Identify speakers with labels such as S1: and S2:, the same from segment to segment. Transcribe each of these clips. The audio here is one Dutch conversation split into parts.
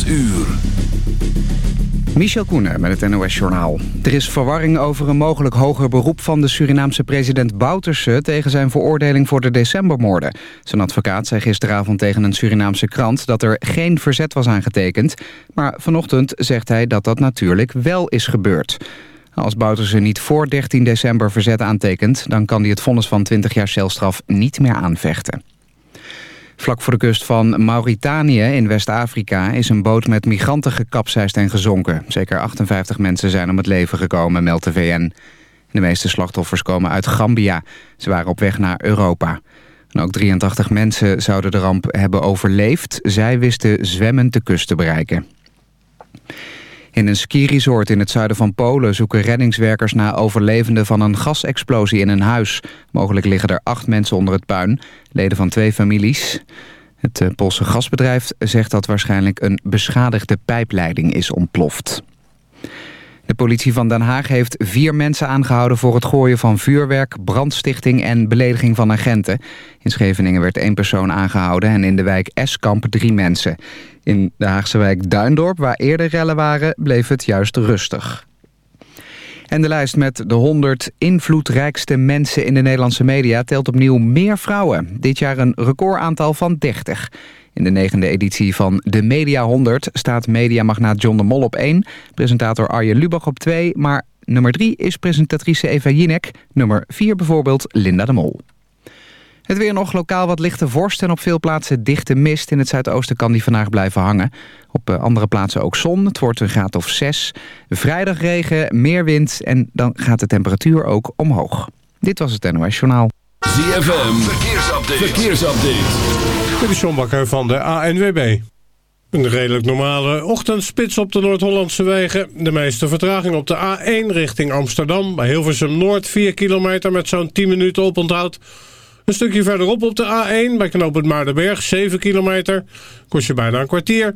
S1: 8 uur.
S2: Michel Koenen met het NOS-journaal. Er is verwarring over een mogelijk hoger beroep van de Surinaamse president Bouterse... tegen zijn veroordeling voor de decembermoorden. Zijn advocaat zei gisteravond tegen een Surinaamse krant... dat er geen verzet was aangetekend. Maar vanochtend zegt hij dat dat natuurlijk wel is gebeurd. Als Bouterse niet voor 13 december verzet aantekent... dan kan hij het vonnis van 20 jaar celstraf niet meer aanvechten. Vlak voor de kust van Mauritanië in West-Afrika... is een boot met migranten gekapseist en gezonken. Zeker 58 mensen zijn om het leven gekomen, meldt de VN. De meeste slachtoffers komen uit Gambia. Ze waren op weg naar Europa. En ook 83 mensen zouden de ramp hebben overleefd. Zij wisten zwemmend de kust te bereiken. In een skiresort in het zuiden van Polen zoeken reddingswerkers naar overlevenden van een gasexplosie in een huis. Mogelijk liggen er acht mensen onder het puin, leden van twee families. Het eh, Poolse gasbedrijf zegt dat waarschijnlijk een beschadigde pijpleiding is ontploft. De politie van Den Haag heeft vier mensen aangehouden voor het gooien van vuurwerk, brandstichting en belediging van agenten. In Scheveningen werd één persoon aangehouden en in de wijk Eskamp drie mensen. In de Haagse wijk Duindorp, waar eerder rellen waren, bleef het juist rustig. En de lijst met de 100 invloedrijkste mensen in de Nederlandse media telt opnieuw meer vrouwen. Dit jaar een recordaantal van 30. In de negende editie van de Media 100 staat mediamagnaat John de Mol op 1... presentator Arjen Lubach op 2, maar nummer 3 is presentatrice Eva Jinek... nummer 4 bijvoorbeeld Linda de Mol. Het weer nog lokaal wat lichte vorst en op veel plaatsen dichte mist. In het zuidoosten kan die vandaag blijven hangen. Op eh, andere plaatsen ook zon. Het wordt een graad of 6. Vrijdag regen, meer wind en dan gaat de temperatuur ook omhoog. Dit was het NOS Journaal.
S1: ZFM, verkeersupdate. verkeersupdate.
S3: Dit is John Bakker van de ANWB. Een redelijk normale ochtendspits op de Noord-Hollandse wegen. De meeste vertraging op de A1 richting Amsterdam. Bij Hilversum Noord 4 kilometer met zo'n 10 minuten oponthoud. Een stukje verderop op de A1 bij knooppunt Maardenberg 7 kilometer. Kost je bijna een kwartier.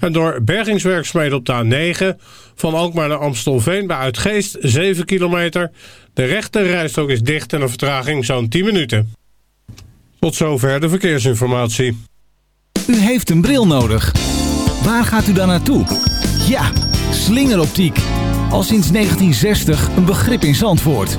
S3: En door bergingswerkzaamheden op de A9 van Alkmaar naar Amstelveen bij Uitgeest 7 kilometer. De rechte rijstrook is dicht en een vertraging zo'n 10 minuten. Tot zover de verkeersinformatie.
S4: U heeft een bril nodig. Waar gaat u dan naartoe? Ja, slingeroptiek. Al sinds 1960 een begrip in Zandvoort.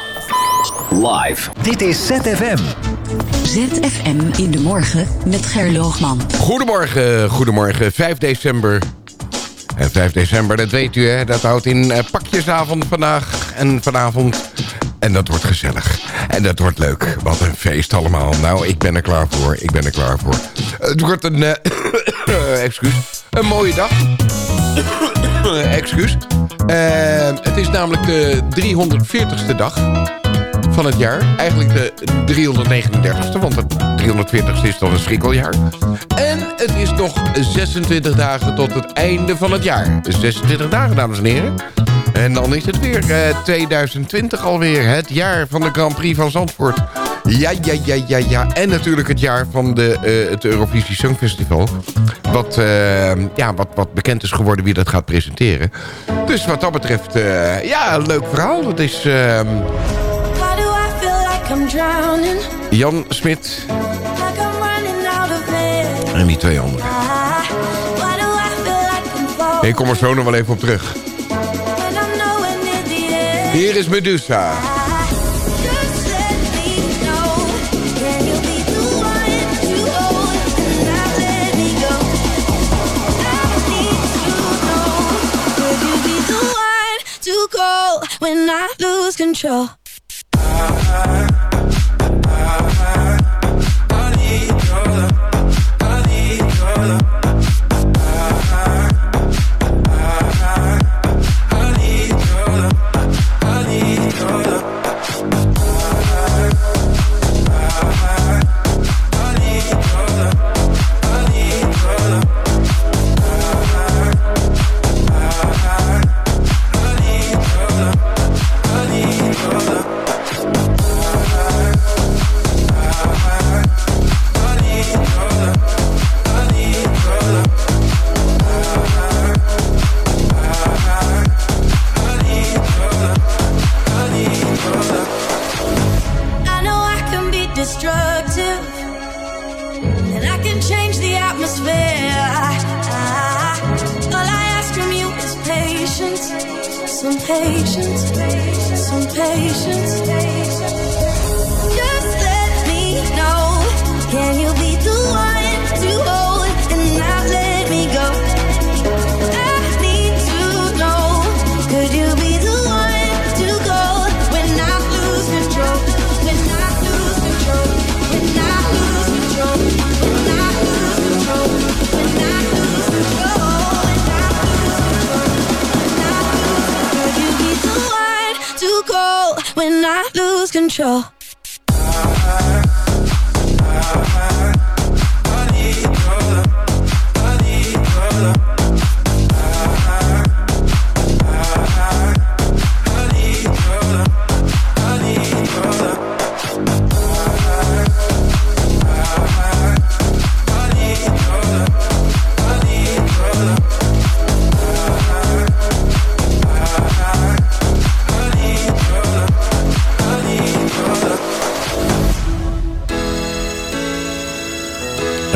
S1: Live. Dit is ZFM.
S5: ZFM in de morgen met Gerloogman.
S6: Goedemorgen, goedemorgen. 5 december. En 5 december, dat weet u, hè, dat houdt in uh, pakjesavond vandaag en vanavond. En dat wordt gezellig. En dat wordt leuk. Wat een feest allemaal. Nou, ik ben er klaar voor. Ik ben er klaar voor. Het wordt een... Uh, excuus. Een mooie dag. excuus. Uh, het is namelijk de 340ste dag van het jaar. Eigenlijk de 339ste, want het 340ste is dan een schrikkeljaar. En het is nog 26 dagen tot het einde van het jaar. 26 dagen, dames en heren. En dan is het weer eh, 2020 alweer. Het jaar van de Grand Prix van Zandvoort. Ja, ja, ja, ja, ja. En natuurlijk het jaar van de, uh, het Eurovisie Songfestival. Wat, uh, ja, wat, wat bekend is geworden wie dat gaat presenteren. Dus wat dat betreft, uh, ja, leuk verhaal. Dat is... Jan Smit. En die twee anderen. Ik kom er zo nog wel even op terug. Hier is Medusa.
S7: when I lose control.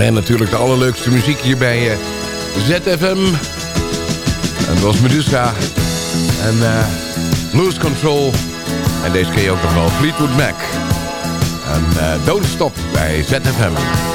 S6: En natuurlijk de allerleukste muziek hier bij uh, ZFM. En dat was Medusa. En uh, Lose Control. En deze je ook nog wel. Fleetwood Mac. En uh, Don't Stop bij ZFM.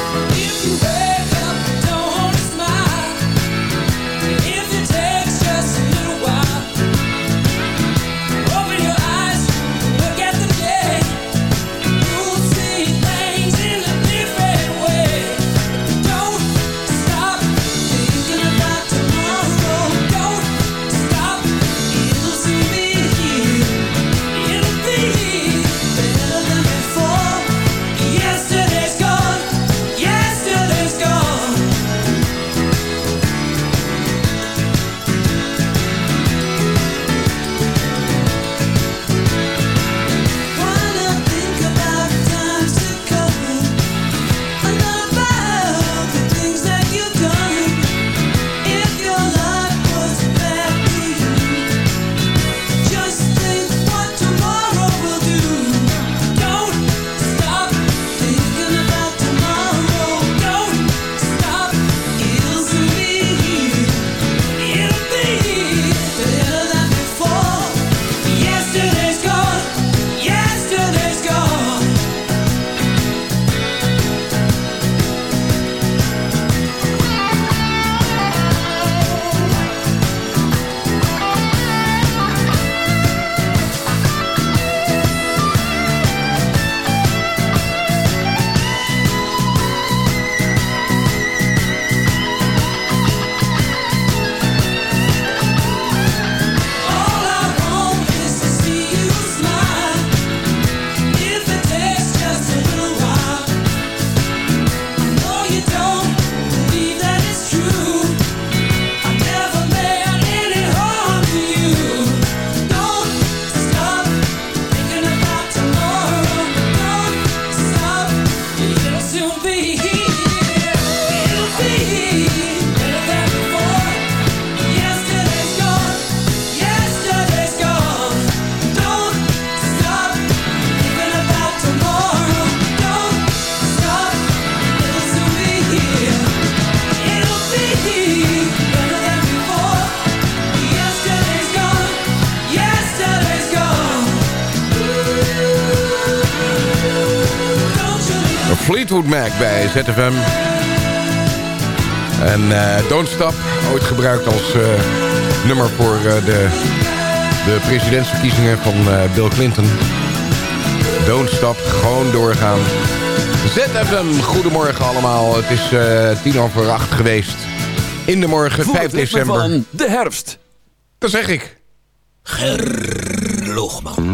S6: Mac bij ZFM. En uh, Don't Stop, ooit gebruikt als uh, nummer voor uh, de, de presidentsverkiezingen van Bill Clinton. Don't Stop, gewoon doorgaan. ZFM, goedemorgen allemaal. Het is tien over acht geweest. In de morgen, voor 5 december.
S1: van de herfst.
S6: Dat zeg ik.
S1: Gerloogman.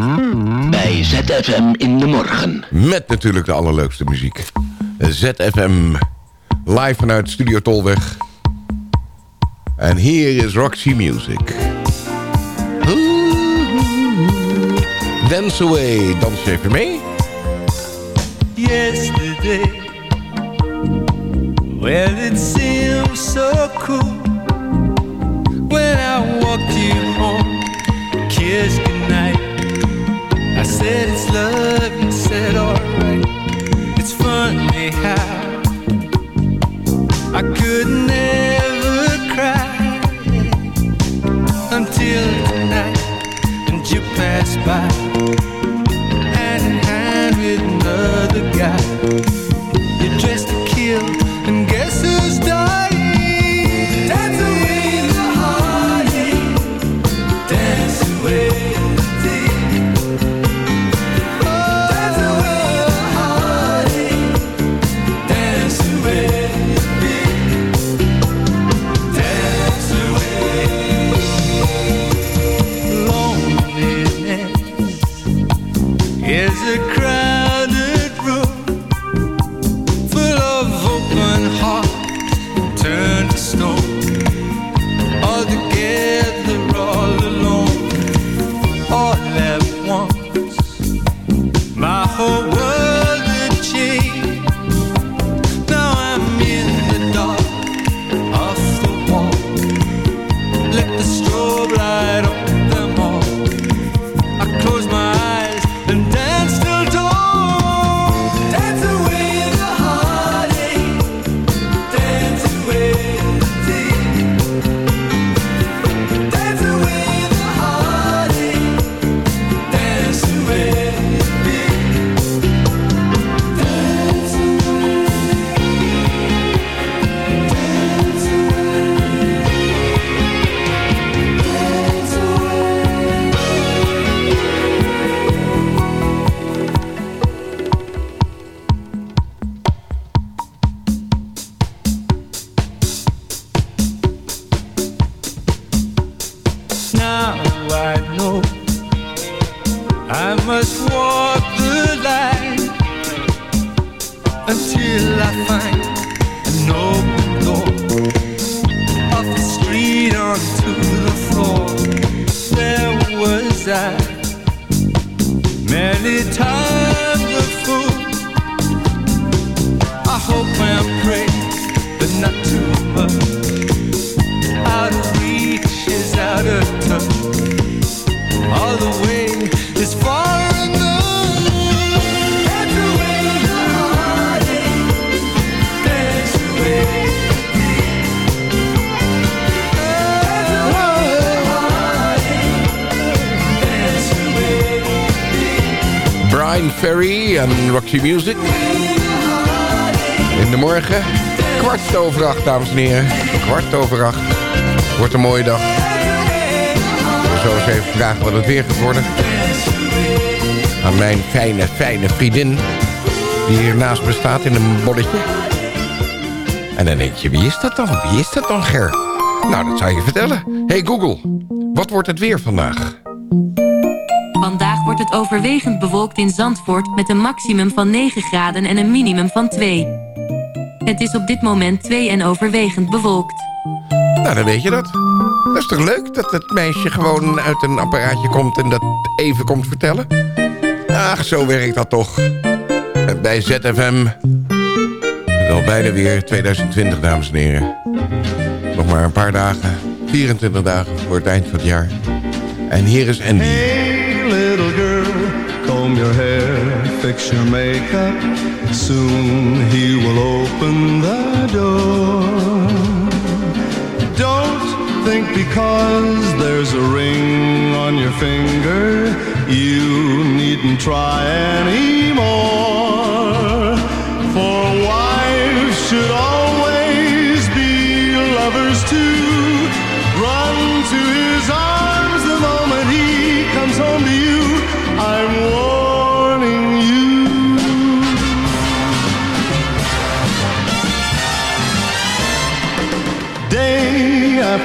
S1: Bij ZFM in de morgen.
S6: Met natuurlijk de allerleukste muziek. ZFM live vanuit Studio Tolweg. En hier is Roxy Music. Dance Away. Dans je even mee?
S8: Yesterday Well, it seems so cool When I walked you home Kissed goodnight I said it's love, you said alright funny how I could never cry until tonight, you passed by, hand in hand with another guy.
S6: Music. In de morgen. Kwart over acht, dames en heren. Kwart over acht. Wordt een mooie dag. Zullen eens even vragen wat het weer gaat worden. Aan mijn fijne, fijne vriendin. Die hier naast me staat in een bolletje. En dan denk je, wie is dat dan? Wie is dat dan, Ger? Nou, dat zou je vertellen. Hey Google, wat wordt het weer vandaag?
S9: Vandaag wordt het overwegend bewolkt in Zandvoort met een maximum van 9 graden en een minimum van 2. Het is op dit moment 2 en overwegend bewolkt.
S6: Nou, dan weet je dat. Dat is toch leuk dat het meisje gewoon uit een apparaatje komt en dat even komt vertellen? Ach, zo werkt dat toch. En Bij ZFM. Is al bijna weer 2020, dames en heren. Nog maar een paar dagen. 24 dagen voor het eind van het jaar. En hier is Andy.
S10: Your hair, fix your makeup. Soon he will open the door. Don't think because there's a ring on your finger, you needn't try anymore. For after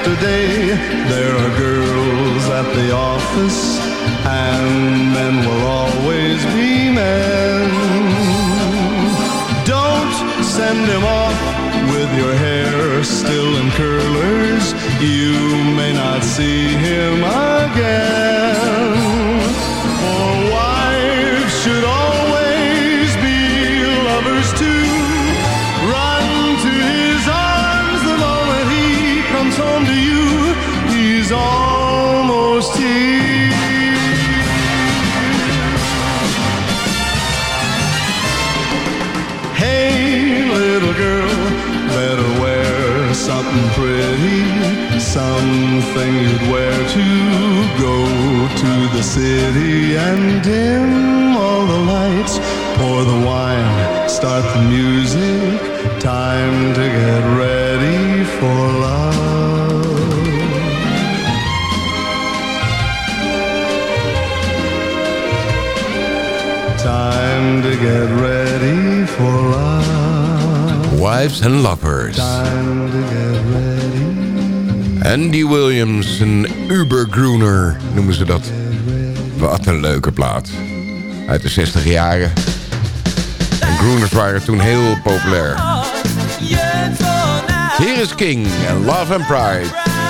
S10: day. There are girls at the office, and men will always be men. Don't send him off with your hair still in curlers. You may not see him again. Pretty, something you'd wear to go to the city and dim all the lights, pour the wine, start the music, time to get ready for love. Time to get ready for love.
S6: Wives and Lovers. Andy Williams, een Ubergroener noemen ze dat. Wat een leuke plaat. Uit de 60 jaren. En groeners waren toen heel populair. Hier is King en Love and Pride.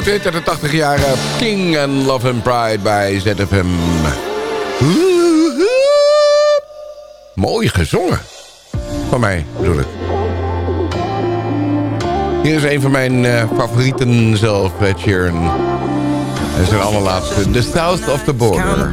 S6: Grote hit de 80 jaren. King and Love and Pride bij ZFM. Mooi gezongen. Van mij, bedoel ik. Hier is een van mijn eh, favorieten zelf, Ed Sheeran. En zijn allerlaatste, The South of the Border.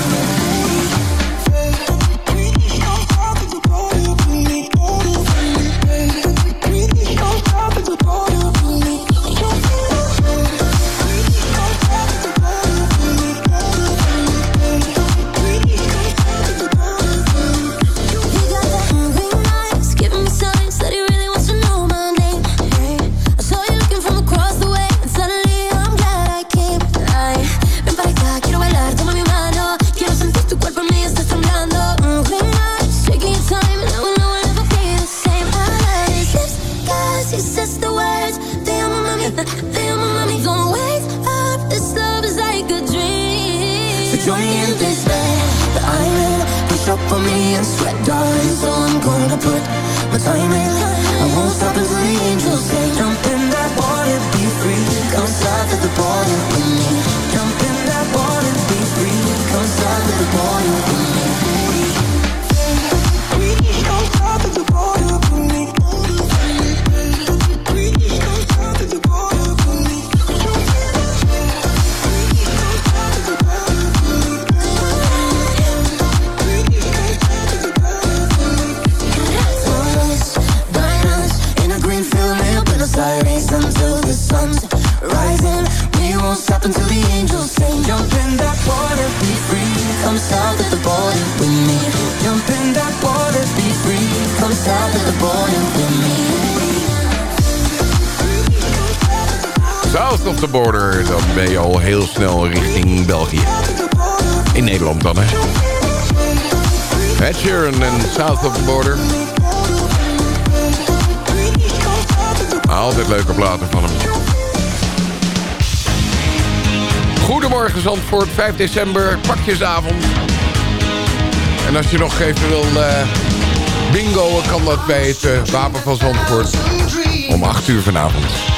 S11: time
S7: South
S12: of the. Altijd leuke platen van hem. Goedemorgen Zandvoort, 5 december, pakjesavond. En als je nog even wil uh, bingoen, kan dat bij het uh, Wapen van Zandvoort. Om 8 uur vanavond.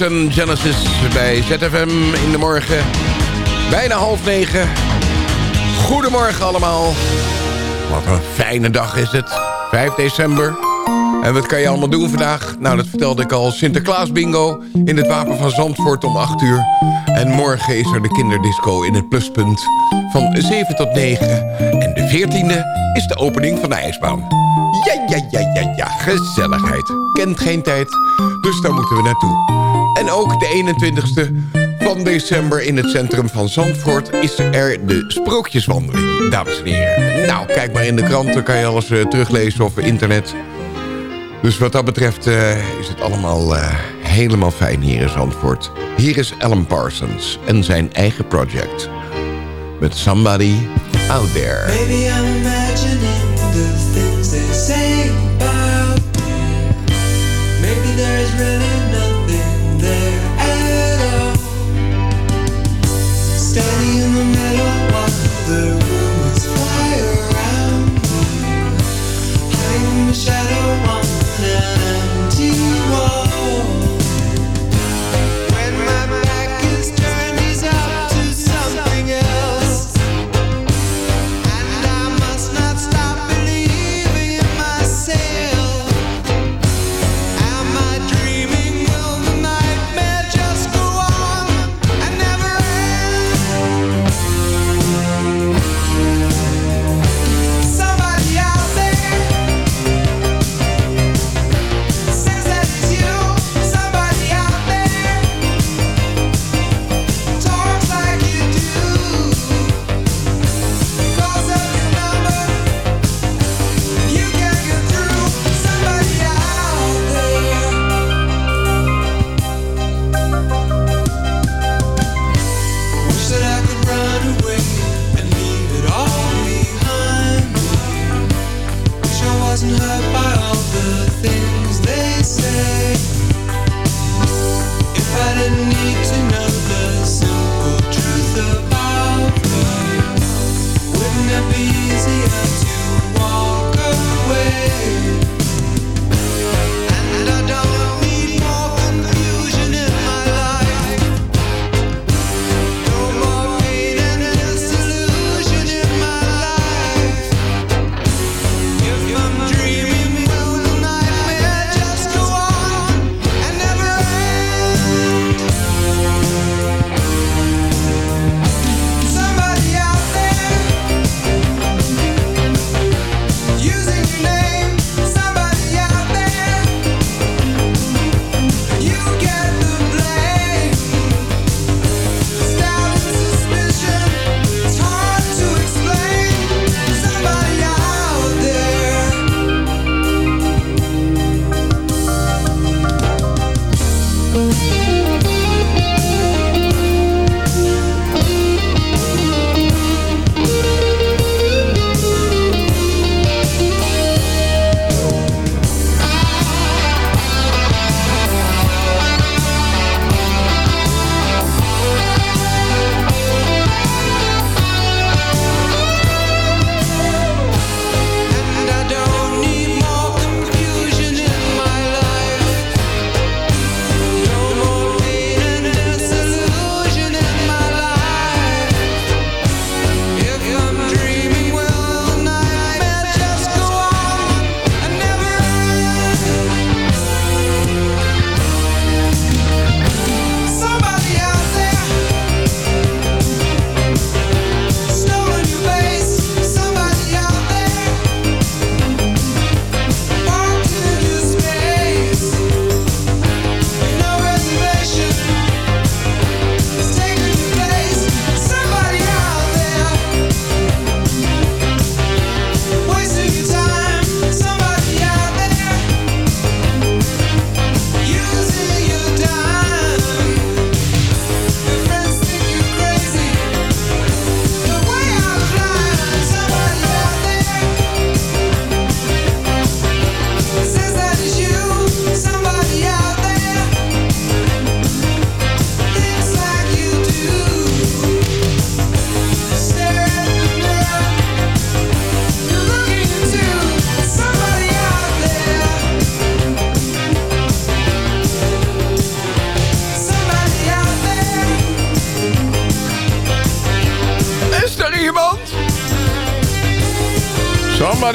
S6: En Genesis bij ZFM in de morgen. Bijna half negen. Goedemorgen allemaal. Wat een fijne dag is het. 5 december. En wat kan je allemaal doen vandaag? Nou, dat vertelde ik al. Sinterklaas bingo in het Wapen van Zandvoort om 8 uur. En morgen is er de kinderdisco in het pluspunt van 7 tot 9. En de 14e is de opening van de ijsbaan. Ja, ja, ja, ja, ja. Gezelligheid. Kent geen tijd. Dus daar moeten we naartoe. En ook de 21ste van december in het centrum van Zandvoort... is er de Sprookjeswandeling, dames en heren. Nou, kijk maar in de krant, dan kan je alles uh, teruglezen of internet. Dus wat dat betreft uh, is het allemaal uh, helemaal fijn hier in Zandvoort. Hier is Alan Parsons en zijn eigen project. Met Somebody Out There.
S13: Maybe I'm imagining the things they say about me. Maybe there is really nothing there at all. Standing in the middle of the room fire around me. Hiding in the shadow on empty wall.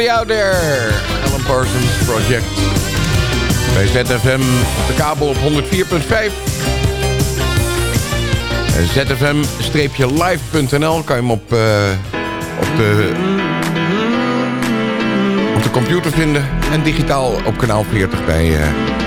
S6: Somebody Out There. Alan Parsons Project. Bij ZFM de kabel op 104.5. ZFM-live.nl kan je hem op, uh, op, de, op de computer vinden. En digitaal op kanaal 40 bij uh,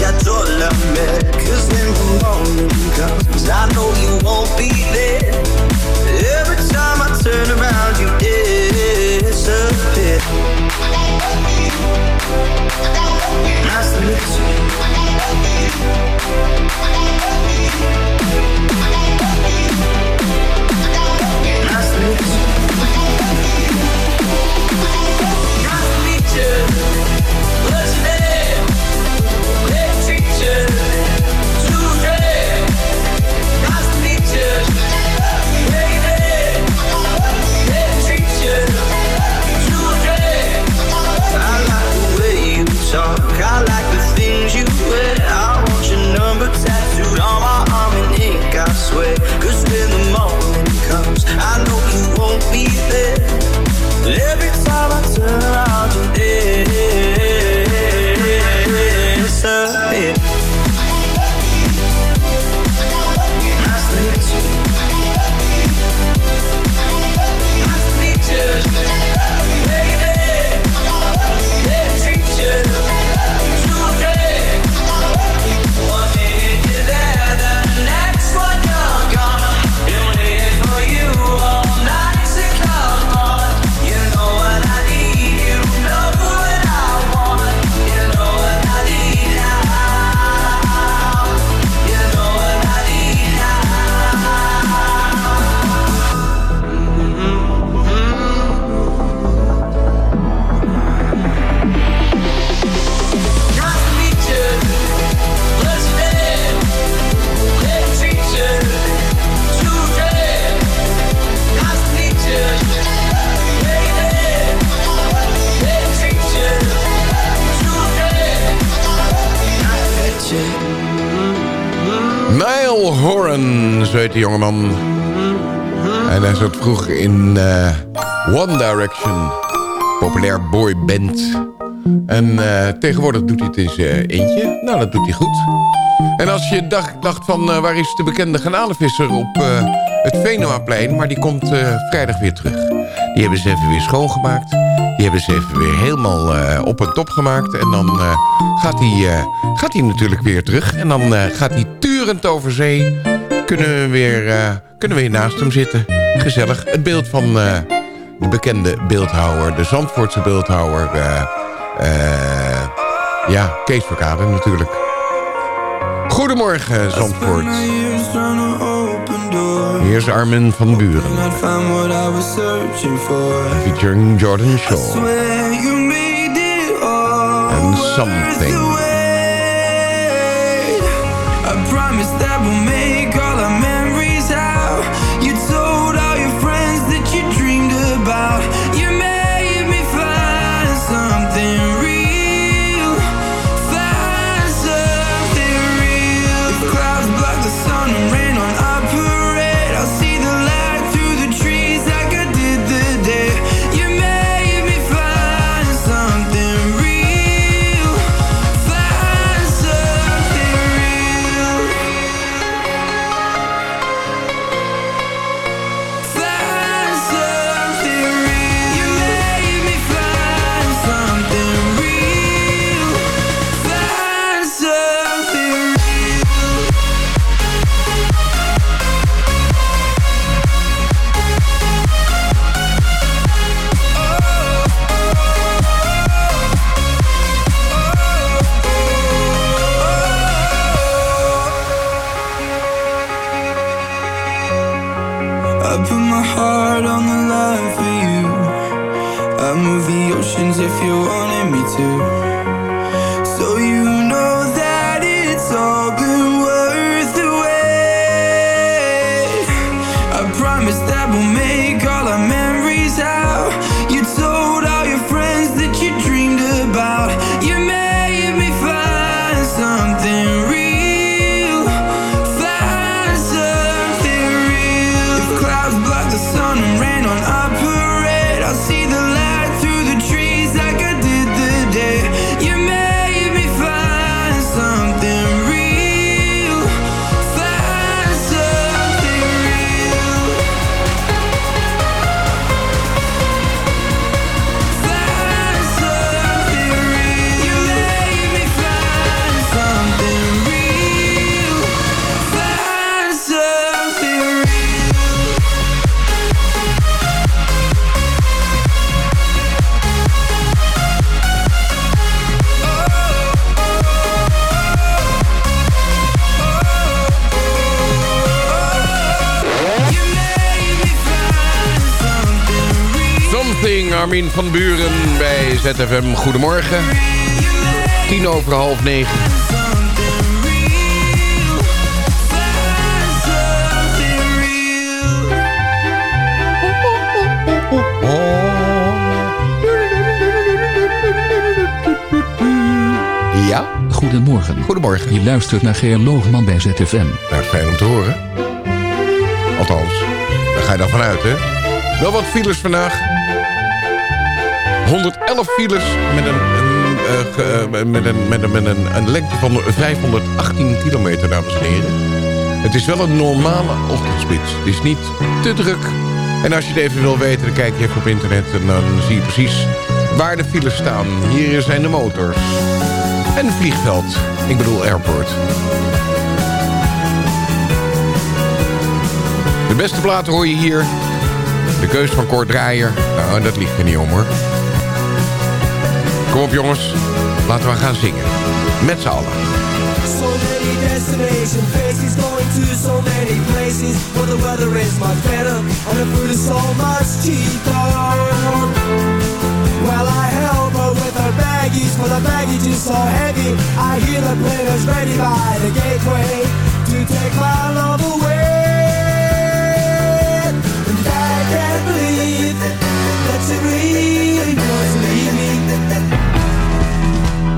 S14: La Mer. Cause when the morning comes, I know you won't be there. Every time I turn around, you disappear. Nice
S6: Jongeman. En hij zat vroeger in eh, One Direction. Populair boyband. En eh, tegenwoordig doet hij het in zijn eentje. Nou, dat doet hij goed. En als je dacht, dacht van eh, waar is de bekende garnalenvisser op eh, het Venuaplein... maar die komt eh, vrijdag weer terug. Die hebben ze even weer schoongemaakt. Die hebben ze even weer helemaal eh, op en top gemaakt. En dan eh, gaat hij eh, gaat hij natuurlijk weer terug. En dan eh, gaat hij turend over zee. Kunnen we weer, eh, kunnen we weer naast hem zitten. Gezellig. Het beeld van eh, de bekende beeldhouwer. De Zandvoortse beeldhouwer. eh, ja, Kees Verkade natuurlijk. Goedemorgen Zandvoort. Hier is Armin van Buren. Featuring Jordan Shaw. And something.
S14: I promise that Something,
S6: Armin van Buren bij ZFM. Goedemorgen. Tien over half negen. Ja?
S15: Goedemorgen.
S6: Goedemorgen.
S15: Je luistert naar Geer Loogman bij ZFM.
S6: Nou, fijn om te horen. Althans, daar ga je dan vanuit, hè? Wel wat files vandaag. 111 files met een, een, eh, eh, met een, met een, met een, een lengte van 518 kilometer, dames en heren. Het is wel een normale ochtendspits. Het is niet te druk. En als je het even wil weten, dan kijk je even op internet... en dan zie je precies waar de files staan. Hier zijn de motors. En het vliegveld. Ik bedoel airport. De beste platen hoor je hier. De keus van Kort Draaier. Nou, dat ligt er niet om hoor. Kom op jongens. Laten we gaan zingen. Met z'n allen.
S16: So many destination faces going to so many places where the weather is much better and the food is so much cheaper. Well, I help her with her baggies, for the baggage is so heavy. I hear the players ready by the gateway to take my love away. And I can't believe that she really wants to leave me.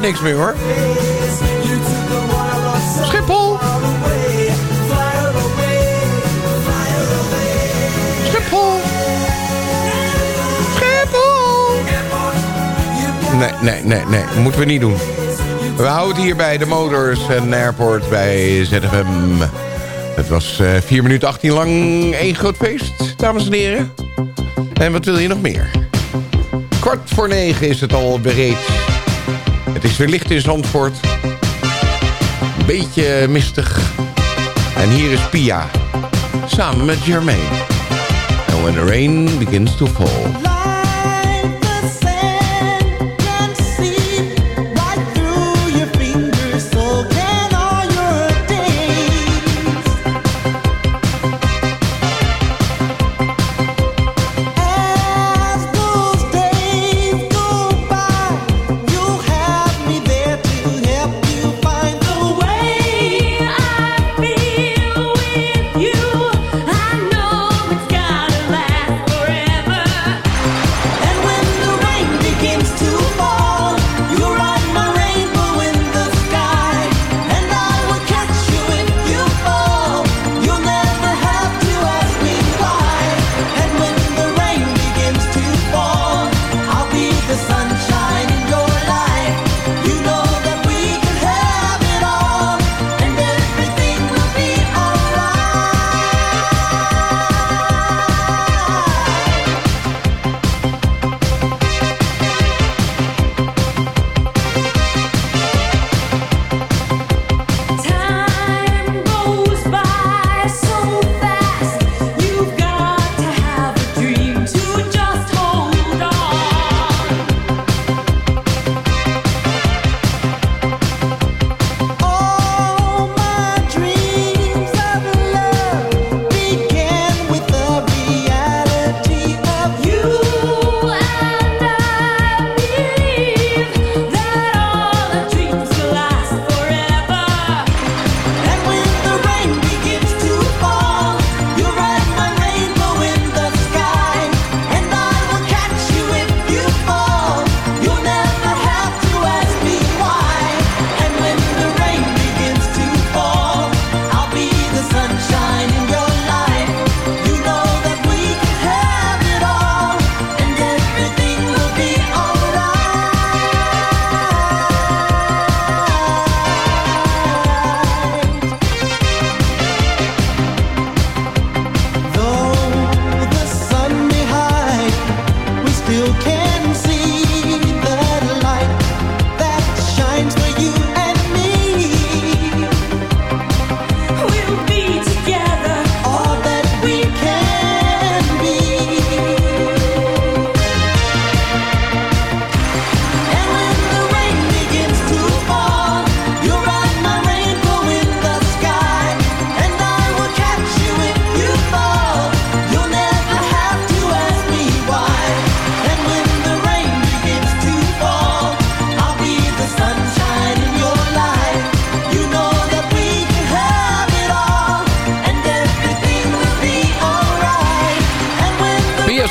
S17: niks meer hoor. Schiphol. Schiphol. Schiphol. Nee, nee, nee, nee. Moeten we niet doen. We houden het hier bij de Motors en Airport bij ZFM. Het was eh 4 minuten 18 lang één groot feest, dames en heren. En wat wil je nog meer? Kwart voor negen is het al bereid. Het is weer licht in Zandvoort. Een beetje mistig. En hier is Pia. Samen met Jermaine. And when the rain begins to fall.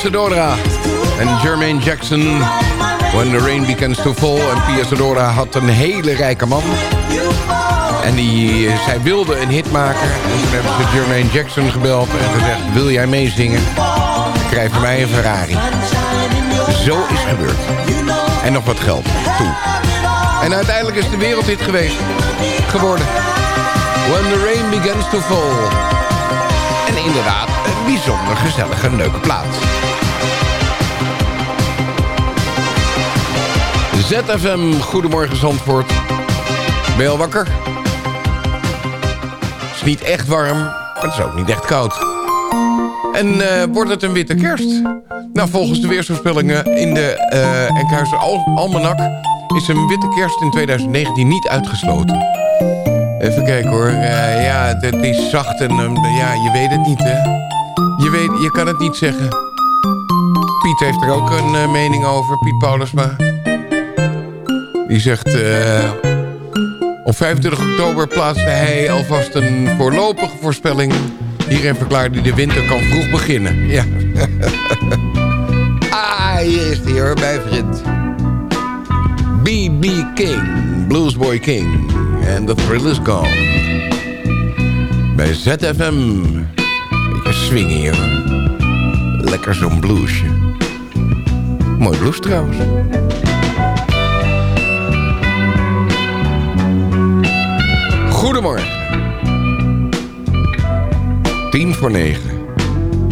S17: Pia Sedora en Jermaine Jackson. When the rain begins to fall. En Pia Sedora had een hele rijke man. En die, zij wilde een hit maken. En toen hebben ze Jermaine Jackson gebeld en gezegd... wil jij meezingen? Dan krijg je mij een Ferrari. Zo is gebeurd. En nog wat geld toe. En uiteindelijk is de wereldhit geweest. Geworden. When the rain begins to fall. En inderdaad, een bijzonder gezellige, leuke plaats. ZFM, Goedemorgen Zandvoort. Ben je al wakker? Het is niet echt warm, maar het is ook niet echt koud. En eh, wordt het een witte kerst? Nou, volgens de weersvoorspellingen in de uh, Enkhuizer Al Almanak... is een witte kerst in 2019 niet uitgesloten. Even kijken hoor. Uh, ja, het is zacht en ja, je weet het niet, hè. Je, weet, je kan het niet zeggen. Piet heeft er ook een mening over, Piet Paulusma. Die zegt... Eh, op 25 oktober plaatste hij alvast een voorlopige voorspelling. Hierin verklaarde hij de winter kan vroeg beginnen. Ja. ah, hier is hij hoor, bij vriend.
S18: B.B. King, Bluesboy King. and The Thrill is Gone. Bij ZFM. Beetje swingen hier. Lekker zo'n bluesje. Mooi blues trouwens. Goedemorgen. 10 voor negen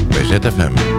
S18: bij ZFM.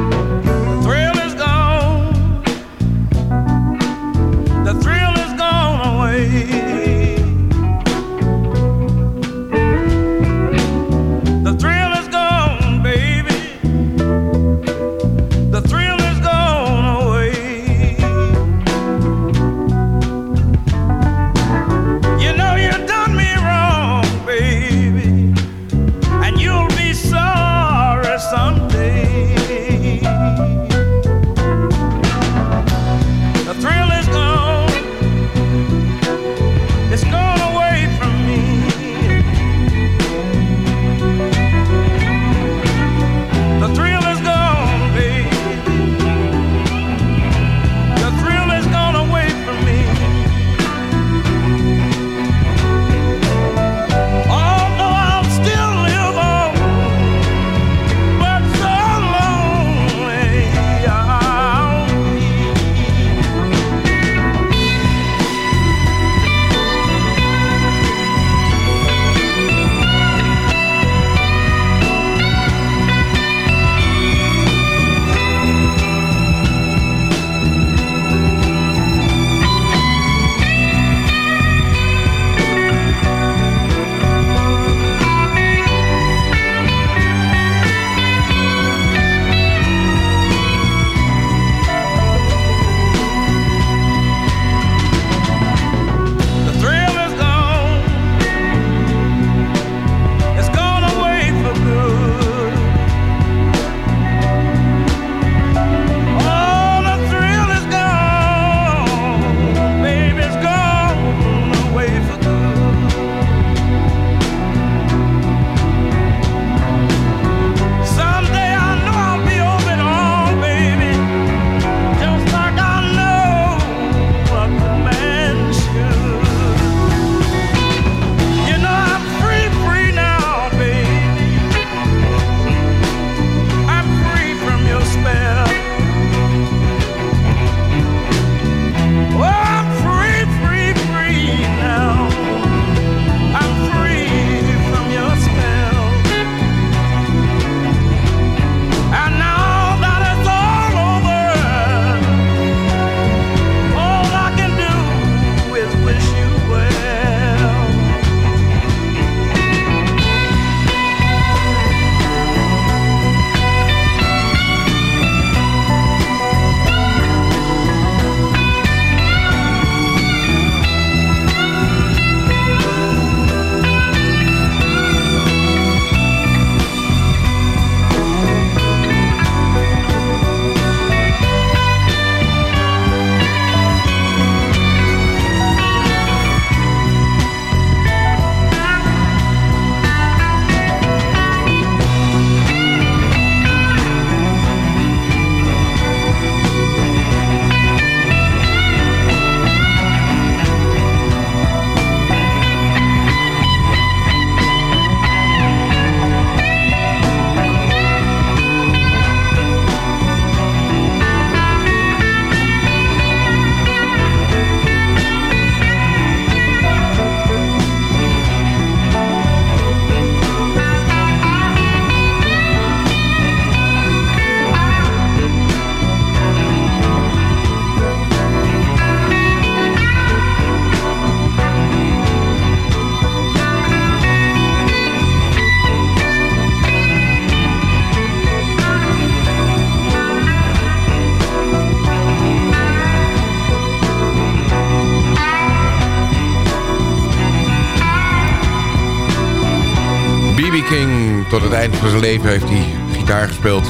S18: zijn leven heeft hij gitaar gespeeld.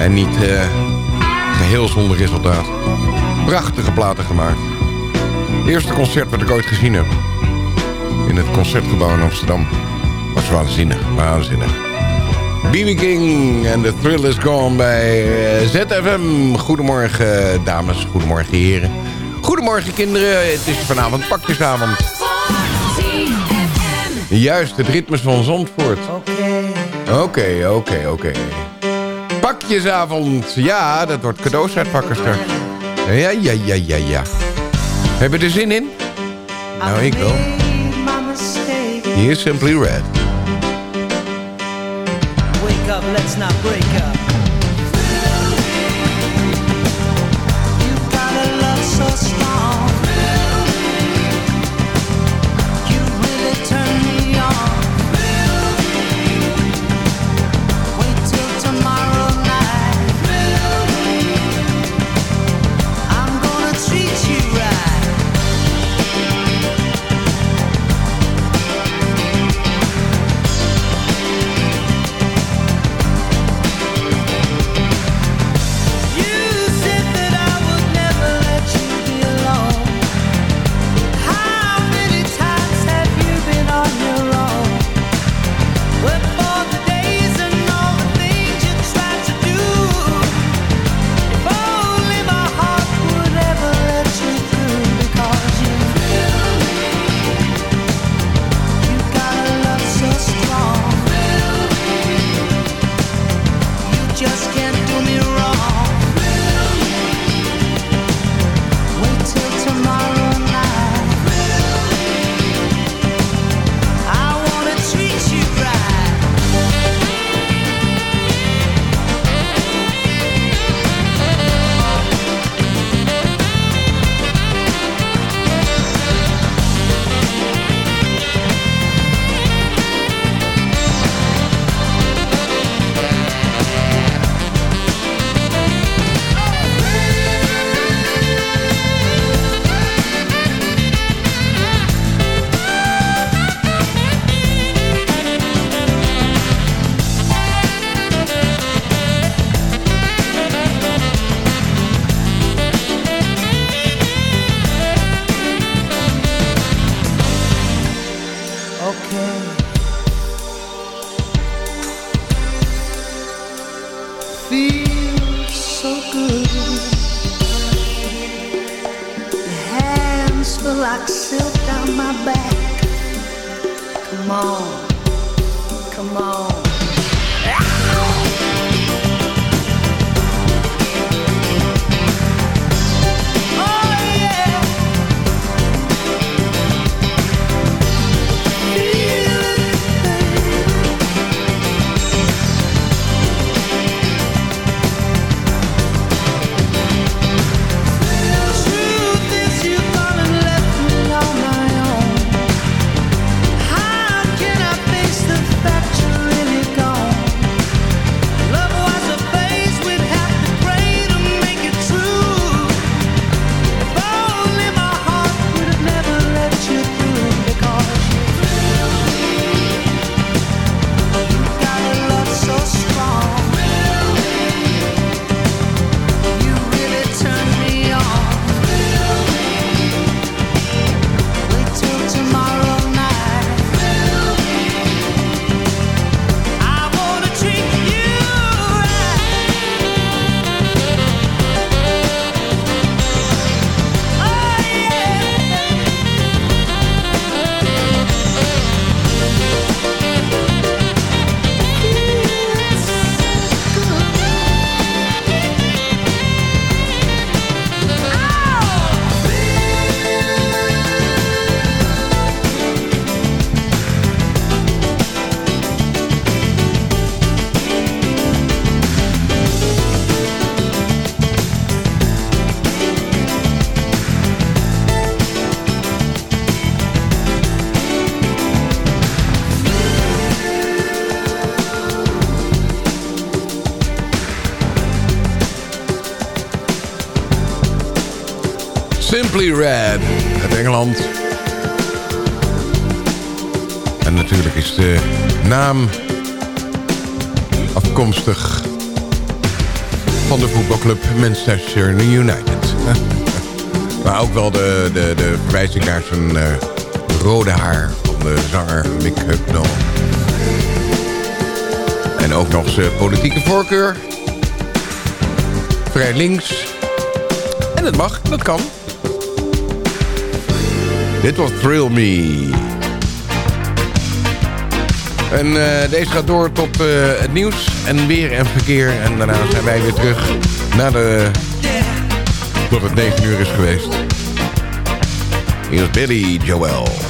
S18: En niet eh, geheel zonder resultaat. Prachtige platen gemaakt. Het eerste concert wat ik ooit gezien heb. In het Concertgebouw in Amsterdam. Was waanzinnig, waanzinnig. BB King en The Thrill Is Gone bij eh, ZFM. Goedemorgen dames, goedemorgen heren.
S6: Goedemorgen kinderen, het is vanavond pakjesavond. Juist, het ritme van Zandvoort. Oké, oké, oké. Pakjesavond, ja, dat wordt cadeaus uitpakken straks. Ja, ja, ja, ja, ja. Hebben we er zin in? Nou, ik wel. Hier is Simply Red.
S17: Wake up, let's not break up. Like silk down my back. Come on, come on.
S6: Simply Red uit Engeland. En natuurlijk is de naam afkomstig van de voetbalclub Manchester United. maar ook wel de, de, de verwijzing naar zijn eh, rode haar van de zanger Mick Hucknall. En ook nog zijn politieke voorkeur. Vrij links. En dat mag, dat kan.
S8: Dit was Thrill Me. En eh, deze gaat door tot eh, het nieuws en weer en verkeer. En daarna zijn wij weer terug naar de... tot het 9 uur is geweest. Hier is Billy Joel.